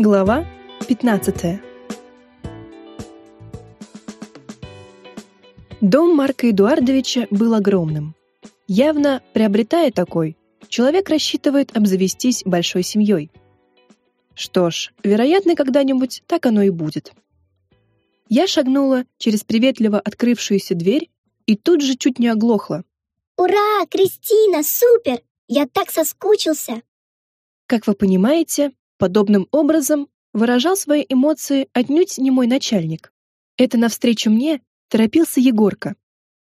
Глава 15. Дом Марка Эдуардовича был огромным. Явно, приобретая такой, человек рассчитывает обзавестись большой семьей. Что ж, вероятно, когда-нибудь так оно и будет. Я шагнула через приветливо открывшуюся дверь и тут же чуть не оглохла. «Ура, Кристина, супер! Я так соскучился!» Как вы понимаете, подобным образом выражал свои эмоции отнюдь не мой начальник. Это навстречу мне торопился Егорка.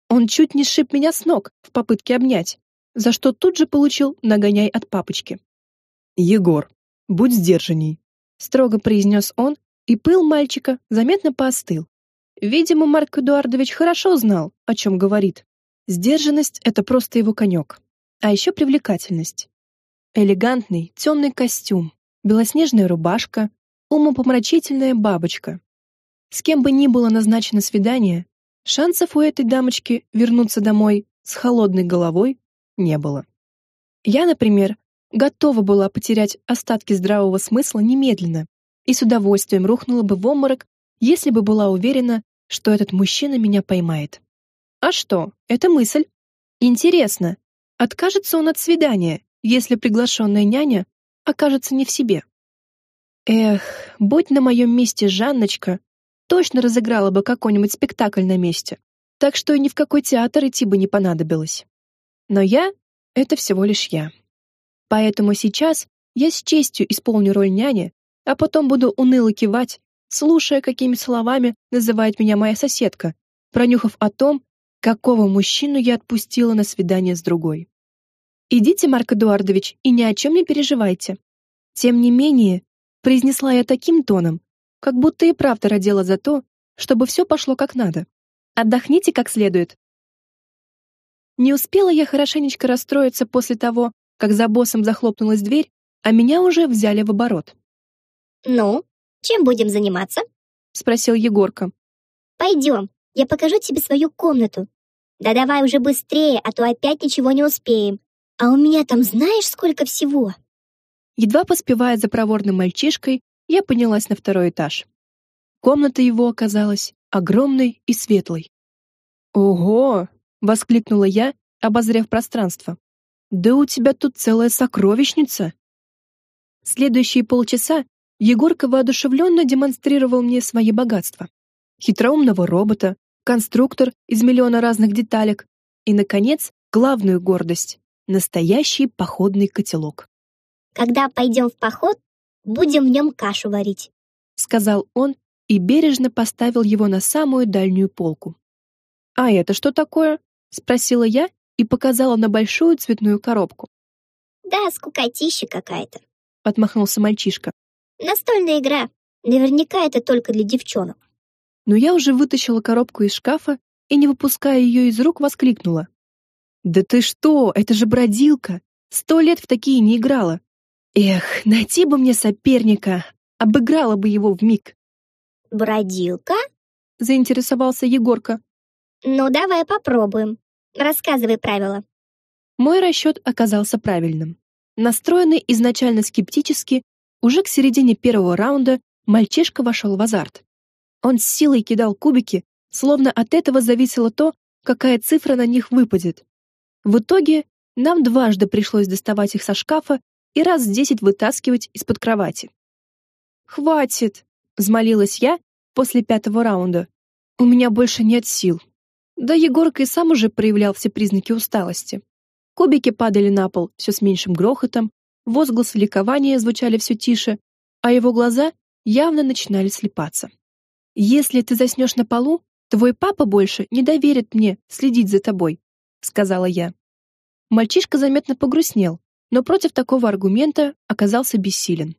Он чуть не сшиб меня с ног в попытке обнять, за что тут же получил нагоняй от папочки. «Егор, будь сдержанней», — строго произнес он, и пыл мальчика заметно поостыл. Видимо, Марк Эдуардович хорошо знал, о чем говорит. Сдержанность — это просто его конек. А еще привлекательность. Элегантный темный костюм, белоснежная рубашка, умопомрачительная бабочка. С кем бы ни было назначено свидание, шансов у этой дамочки вернуться домой с холодной головой не было. Я, например, готова была потерять остатки здравого смысла немедленно и с удовольствием рухнула бы в обморок, если бы была уверена, что этот мужчина меня поймает. А что? Это мысль. Интересно, откажется он от свидания, если приглашенная няня окажется не в себе? Эх, будь на моем месте Жанночка, точно разыграла бы какой-нибудь спектакль на месте, так что и ни в какой театр идти бы не понадобилось. Но я — это всего лишь я. Поэтому сейчас я с честью исполню роль няни, а потом буду уныло кивать, слушая, какими словами называет меня моя соседка, пронюхав о том, какого мужчину я отпустила на свидание с другой. Идите, Марк Эдуардович, и ни о чем не переживайте. Тем не менее, произнесла я таким тоном, как будто и правда родила за то, чтобы все пошло как надо. Отдохните как следует. Не успела я хорошенечко расстроиться после того, как за боссом захлопнулась дверь, а меня уже взяли в оборот. «Ну, чем будем заниматься?» — спросил Егорка. «Пойдем, я покажу тебе свою комнату. Да давай уже быстрее, а то опять ничего не успеем. А у меня там знаешь, сколько всего?» Едва поспевая за проворным мальчишкой, я поднялась на второй этаж. Комната его оказалась огромной и светлой. «Ого!» — воскликнула я, обозрев пространство. «Да у тебя тут целая сокровищница!» Следующие полчаса Егорка воодушевленно демонстрировал мне свои богатства. Хитроумного робота, конструктор из миллиона разных деталек и, наконец, главную гордость — настоящий походный котелок. «Когда пойдем в поход, будем в нем кашу варить», — сказал он и бережно поставил его на самую дальнюю полку. «А это что такое?» — спросила я и показала на большую цветную коробку. «Да, скукотища какая-то», — отмахнулся мальчишка. Настольная игра. Наверняка это только для девчонок. Но я уже вытащила коробку из шкафа и, не выпуская ее из рук, воскликнула. «Да ты что, это же бродилка! Сто лет в такие не играла! Эх, найти бы мне соперника, обыграла бы его в миг. «Бродилка?» — заинтересовался Егорка. «Ну, давай попробуем. Рассказывай правила». Мой расчет оказался правильным. Настроенный изначально скептически, уже к середине первого раунда мальчишка вошел в азарт. Он с силой кидал кубики, словно от этого зависело то, какая цифра на них выпадет. В итоге нам дважды пришлось доставать их со шкафа и раз десять вытаскивать из-под кровати. «Хватит!» — взмолилась я после пятого раунда. «У меня больше нет сил». Да Егорка и сам уже проявлял все признаки усталости. Кубики падали на пол все с меньшим грохотом, возгласы ликования звучали все тише, а его глаза явно начинали слепаться. «Если ты заснешь на полу, твой папа больше не доверит мне следить за тобой», — сказала я. Мальчишка заметно погрустнел, но против такого аргумента оказался бессилен.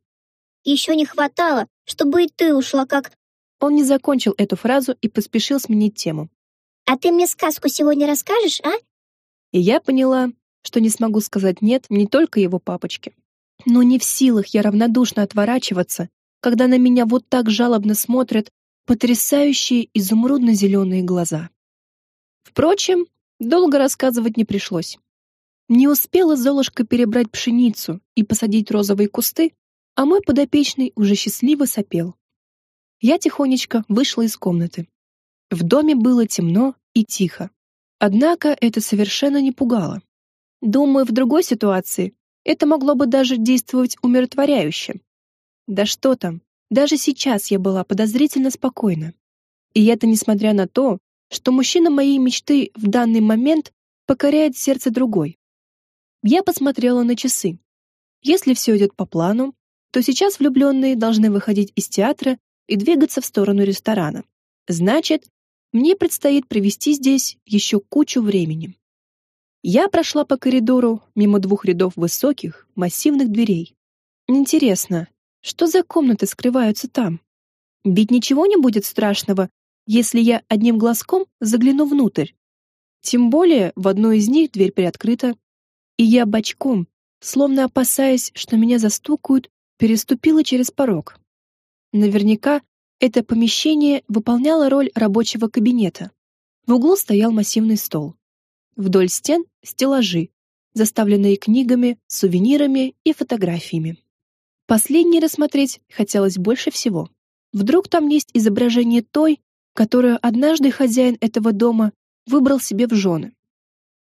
«Еще не хватало, чтобы и ты ушла как...» Он не закончил эту фразу и поспешил сменить тему. «А ты мне сказку сегодня расскажешь, а?» И я поняла, что не смогу сказать «нет» не только его папочке. Но не в силах я равнодушно отворачиваться, когда на меня вот так жалобно смотрят потрясающие изумрудно-зеленые глаза. Впрочем, долго рассказывать не пришлось. Не успела Золушка перебрать пшеницу и посадить розовые кусты, а мой подопечный уже счастливо сопел. Я тихонечко вышла из комнаты. В доме было темно и тихо. Однако это совершенно не пугало. Думаю, в другой ситуации это могло бы даже действовать умиротворяюще. Да что там, даже сейчас я была подозрительно спокойна. И это несмотря на то, что мужчина моей мечты в данный момент покоряет сердце другой. Я посмотрела на часы. Если все идет по плану, то сейчас влюбленные должны выходить из театра и двигаться в сторону ресторана. Значит, мне предстоит провести здесь еще кучу времени. Я прошла по коридору мимо двух рядов высоких, массивных дверей. Интересно, что за комнаты скрываются там? Ведь ничего не будет страшного, если я одним глазком загляну внутрь. Тем более в одной из них дверь приоткрыта, и я бочком, словно опасаясь, что меня застукают, переступила через порог. Наверняка это помещение выполняло роль рабочего кабинета. В углу стоял массивный стол. Вдоль стен стеллажи, заставленные книгами, сувенирами и фотографиями. Последний рассмотреть хотелось больше всего. Вдруг там есть изображение той, которую однажды хозяин этого дома выбрал себе в жены.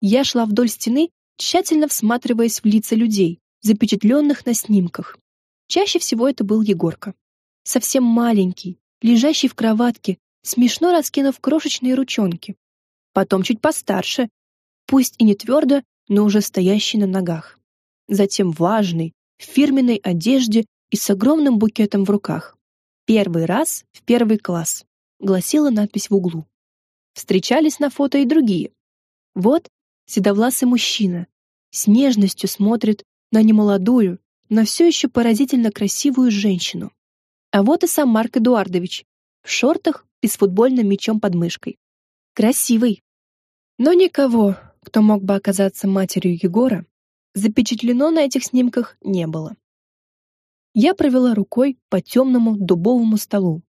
Я шла вдоль стены, тщательно всматриваясь в лица людей, запечатленных на снимках. Чаще всего это был Егорка. Совсем маленький, лежащий в кроватке, смешно раскинув крошечные ручонки. Потом чуть постарше, пусть и не твердо, но уже стоящий на ногах. Затем важный, в фирменной одежде и с огромным букетом в руках. Первый раз в первый класс, гласила надпись в углу. Встречались на фото и другие. Вот седовласый мужчина с нежностью смотрит на немолодую, но все еще поразительно красивую женщину. А вот и сам Марк Эдуардович в шортах и с футбольным мячом под мышкой. Красивый. Но никого, кто мог бы оказаться матерью Егора, запечатлено на этих снимках не было. Я провела рукой по темному дубовому столу.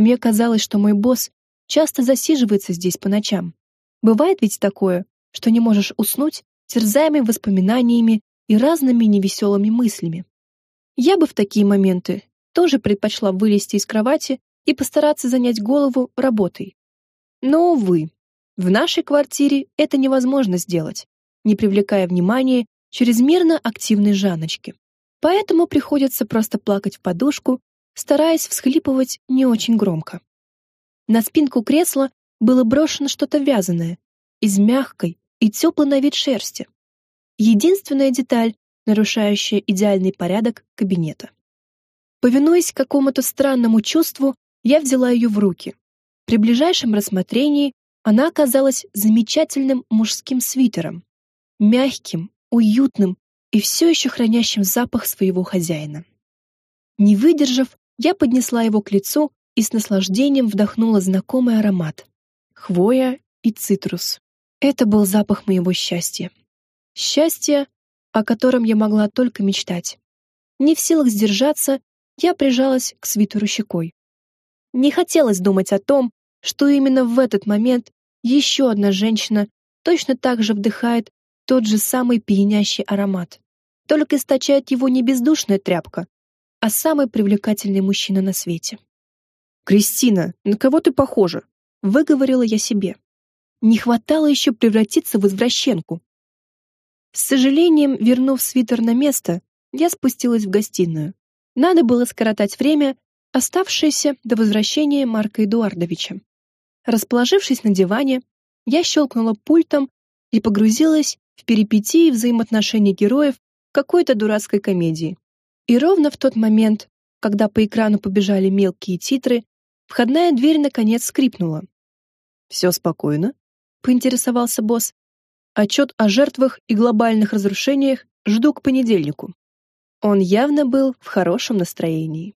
Мне казалось, что мой босс часто засиживается здесь по ночам. Бывает ведь такое, что не можешь уснуть, терзаемый воспоминаниями и разными невеселыми мыслями. Я бы в такие моменты тоже предпочла вылезти из кровати и постараться занять голову работой. Но, увы, в нашей квартире это невозможно сделать, не привлекая внимания чрезмерно активной Жаночки. Поэтому приходится просто плакать в подушку, стараясь всхлипывать не очень громко. На спинку кресла было брошено что-то вязаное, из мягкой и теплой на вид шерсти. Единственная деталь, нарушающая идеальный порядок кабинета. Повинуясь какому-то странному чувству, я взяла ее в руки. При ближайшем рассмотрении она оказалась замечательным мужским свитером, мягким, уютным и все еще хранящим запах своего хозяина. Не выдержав, я поднесла его к лицу и с наслаждением вдохнула знакомый аромат — хвоя и цитрус. Это был запах моего счастья. Счастье, о котором я могла только мечтать. Не в силах сдержаться, я прижалась к свитеру щекой. Не хотелось думать о том, что именно в этот момент еще одна женщина точно так же вдыхает тот же самый пьянящий аромат. Только источает его не бездушная тряпка, а самый привлекательный мужчина на свете. «Кристина, на кого ты похожа?» — выговорила я себе. Не хватало еще превратиться в извращенку. С сожалением, вернув свитер на место, я спустилась в гостиную. Надо было скоротать время, оставшееся до возвращения Марка Эдуардовича. Расположившись на диване, я щелкнула пультом и погрузилась в перипетии взаимоотношений героев какой-то дурацкой комедии. И ровно в тот момент, когда по экрану побежали мелкие титры, входная дверь наконец скрипнула. «Все спокойно?» — поинтересовался босс. «Отчет о жертвах и глобальных разрушениях жду к понедельнику». Он явно был в хорошем настроении.